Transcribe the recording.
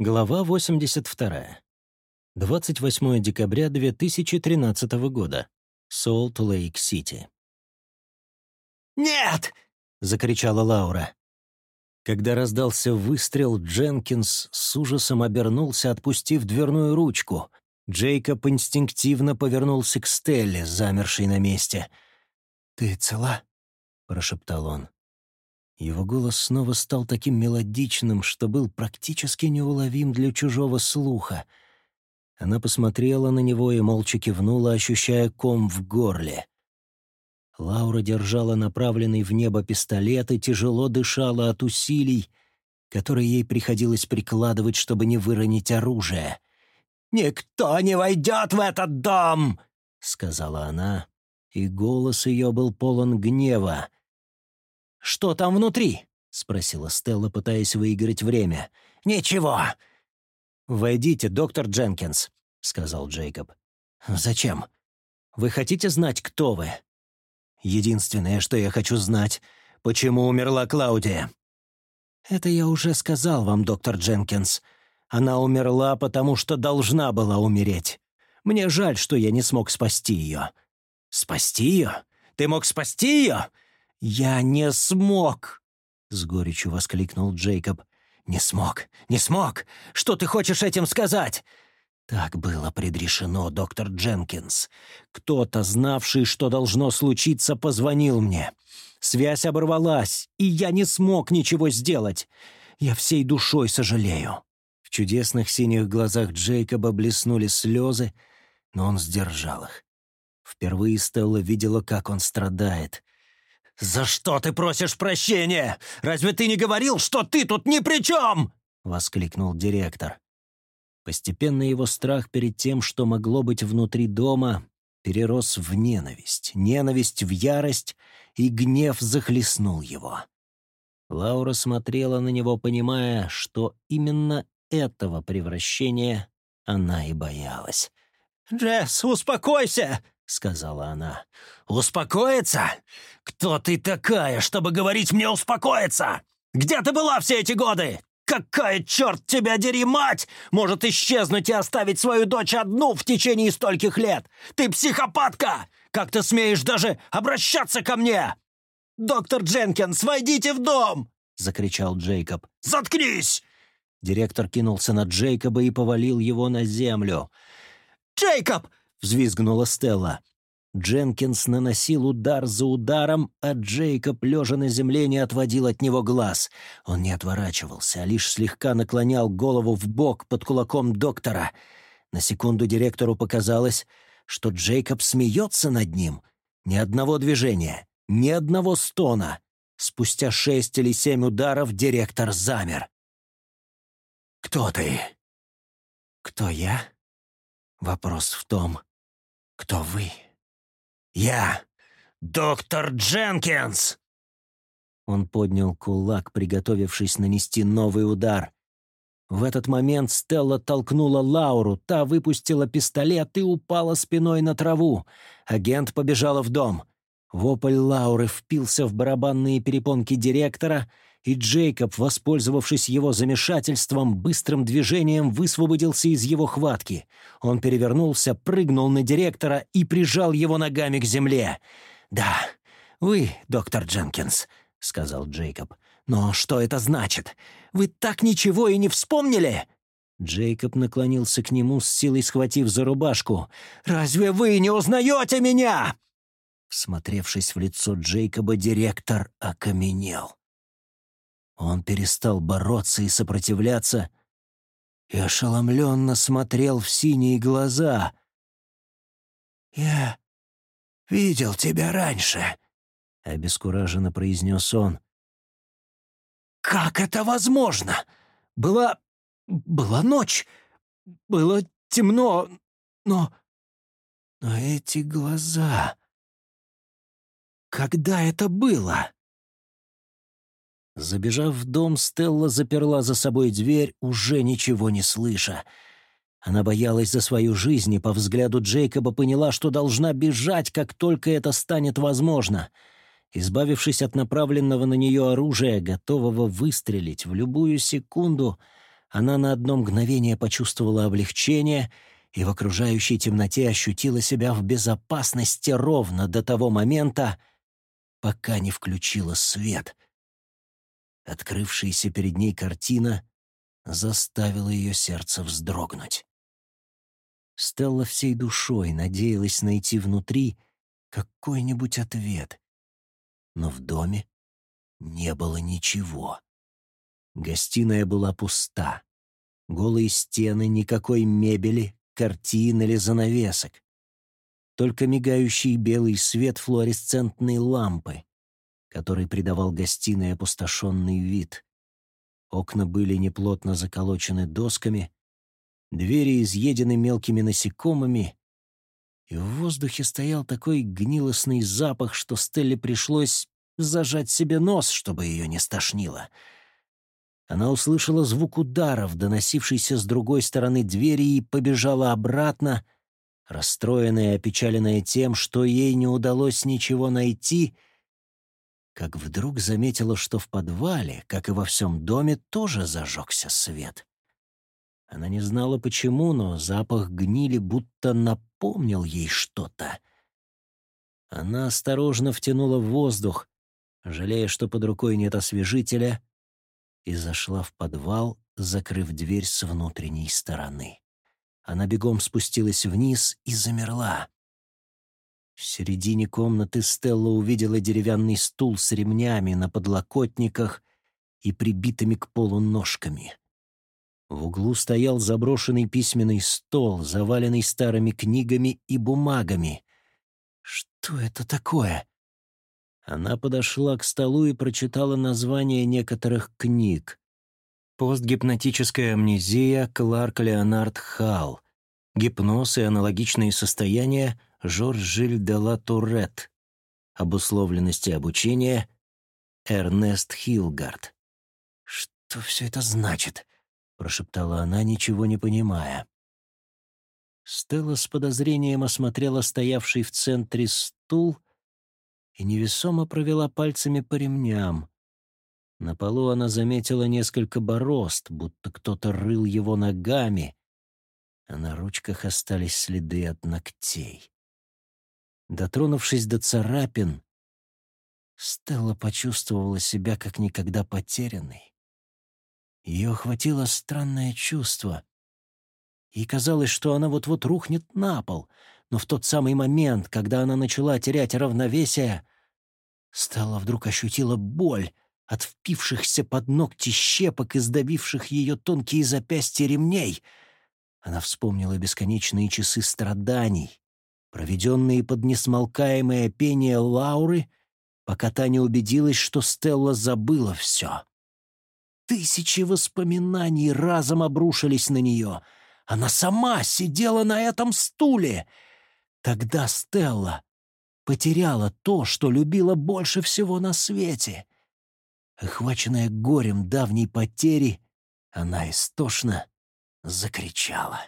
Глава 82. 28 декабря 2013 года. Солт-Лейк-Сити. «Нет!» — закричала Лаура. Когда раздался выстрел, Дженкинс с ужасом обернулся, отпустив дверную ручку. Джейкоб инстинктивно повернулся к Стелле, замершей на месте. «Ты цела?» — прошептал он. Его голос снова стал таким мелодичным, что был практически неуловим для чужого слуха. Она посмотрела на него и молча кивнула, ощущая ком в горле. Лаура держала направленный в небо пистолет и тяжело дышала от усилий, которые ей приходилось прикладывать, чтобы не выронить оружие. «Никто не войдет в этот дом!» — сказала она, и голос ее был полон гнева. «Что там внутри?» — спросила Стелла, пытаясь выиграть время. «Ничего». «Войдите, доктор Дженкинс», — сказал Джейкоб. «Зачем? Вы хотите знать, кто вы?» «Единственное, что я хочу знать, почему умерла Клаудия?» «Это я уже сказал вам, доктор Дженкинс. Она умерла, потому что должна была умереть. Мне жаль, что я не смог спасти ее». «Спасти ее? Ты мог спасти ее?» «Я не смог!» — с горечью воскликнул Джейкоб. «Не смог! Не смог! Что ты хочешь этим сказать?» Так было предрешено, доктор Дженкинс. Кто-то, знавший, что должно случиться, позвонил мне. Связь оборвалась, и я не смог ничего сделать. Я всей душой сожалею. В чудесных синих глазах Джейкоба блеснули слезы, но он сдержал их. Впервые Стелла видела, как он страдает. «За что ты просишь прощения? Разве ты не говорил, что ты тут ни при чем?» — воскликнул директор. Постепенно его страх перед тем, что могло быть внутри дома, перерос в ненависть, ненависть в ярость, и гнев захлестнул его. Лаура смотрела на него, понимая, что именно этого превращения она и боялась. «Джесс, успокойся!» — сказала она. «Успокоиться? Кто ты такая, чтобы говорить мне успокоиться? Где ты была все эти годы? Какая, черт тебя дери, мать, может исчезнуть и оставить свою дочь одну в течение стольких лет? Ты психопатка! Как ты смеешь даже обращаться ко мне? Доктор Дженкинс, войдите в дом!» — закричал Джейкоб. «Заткнись!» Директор кинулся на Джейкоба и повалил его на землю. «Джейкоб!» Взвизгнула Стелла. Дженкинс наносил удар за ударом, а Джейкоб, лежа на земле, не отводил от него глаз. Он не отворачивался, а лишь слегка наклонял голову в бок под кулаком доктора. На секунду директору показалось, что Джейкоб смеется над ним. Ни одного движения, ни одного стона. Спустя шесть или семь ударов директор замер. «Кто ты?» «Кто я?» Вопрос в том, кто вы? Я доктор Дженкинс. Он поднял кулак, приготовившись нанести новый удар. В этот момент Стелла толкнула Лауру, та выпустила пистолет и упала спиной на траву. Агент побежала в дом. Вопль Лауры впился в барабанные перепонки директора — и Джейкоб, воспользовавшись его замешательством, быстрым движением высвободился из его хватки. Он перевернулся, прыгнул на директора и прижал его ногами к земле. «Да, вы, доктор Дженкинс», — сказал Джейкоб. «Но что это значит? Вы так ничего и не вспомнили?» Джейкоб наклонился к нему, с силой схватив за рубашку. «Разве вы не узнаете меня?» Всмотревшись в лицо Джейкоба, директор окаменел. Он перестал бороться и сопротивляться и ошеломленно смотрел в синие глаза. «Я видел тебя раньше», — обескураженно произнес он. «Как это возможно? Была... была ночь, было темно, но... но эти глаза... Когда это было?» Забежав в дом, Стелла заперла за собой дверь, уже ничего не слыша. Она боялась за свою жизнь и по взгляду Джейкоба поняла, что должна бежать, как только это станет возможно. Избавившись от направленного на нее оружия, готового выстрелить в любую секунду, Она на одно мгновение почувствовала облегчение и в окружающей темноте ощутила себя в безопасности ровно до того момента, пока не включила свет. Открывшаяся перед ней картина заставила ее сердце вздрогнуть. Стелла всей душой надеялась найти внутри какой-нибудь ответ. Но в доме не было ничего. Гостиная была пуста. Голые стены, никакой мебели, картин или занавесок. Только мигающий белый свет флуоресцентной лампы, который придавал гостиной опустошенный вид. Окна были неплотно заколочены досками, двери изъедены мелкими насекомыми, и в воздухе стоял такой гнилостный запах, что Стелле пришлось зажать себе нос, чтобы ее не стошнило. Она услышала звук ударов, доносившийся с другой стороны двери, и побежала обратно, расстроенная и опечаленная тем, что ей не удалось ничего найти, как вдруг заметила, что в подвале, как и во всем доме, тоже зажегся свет. Она не знала почему, но запах гнили будто напомнил ей что-то. Она осторожно втянула воздух, жалея, что под рукой нет освежителя, и зашла в подвал, закрыв дверь с внутренней стороны. Она бегом спустилась вниз и замерла. В середине комнаты Стелла увидела деревянный стул с ремнями на подлокотниках и прибитыми к полу ножками. В углу стоял заброшенный письменный стол, заваленный старыми книгами и бумагами. Что это такое? Она подошла к столу и прочитала названия некоторых книг. «Постгипнотическая амнезия» Кларк Леонард Халл. «Гипноз и аналогичные состояния» Жорж Жиль де ла Турет. «Обусловленности обучения» Эрнест Хилгард. «Что все это значит?» — прошептала она, ничего не понимая. Стелла с подозрением осмотрела стоявший в центре стул и невесомо провела пальцами по ремням. На полу она заметила несколько борозд, будто кто-то рыл его ногами, а на ручках остались следы от ногтей. Дотронувшись до царапин, Стелла почувствовала себя как никогда потерянной. Ее охватило странное чувство. И казалось, что она вот-вот рухнет на пол — но в тот самый момент, когда она начала терять равновесие, Стелла вдруг ощутила боль от впившихся под ногти щепок и сдавивших ее тонкие запястья ремней. Она вспомнила бесконечные часы страданий, проведенные под несмолкаемое пение Лауры, пока та не убедилась, что Стелла забыла все. Тысячи воспоминаний разом обрушились на нее. Она сама сидела на этом стуле — Тогда Стелла потеряла то, что любила больше всего на свете. Охваченная горем давней потери, она истошно закричала.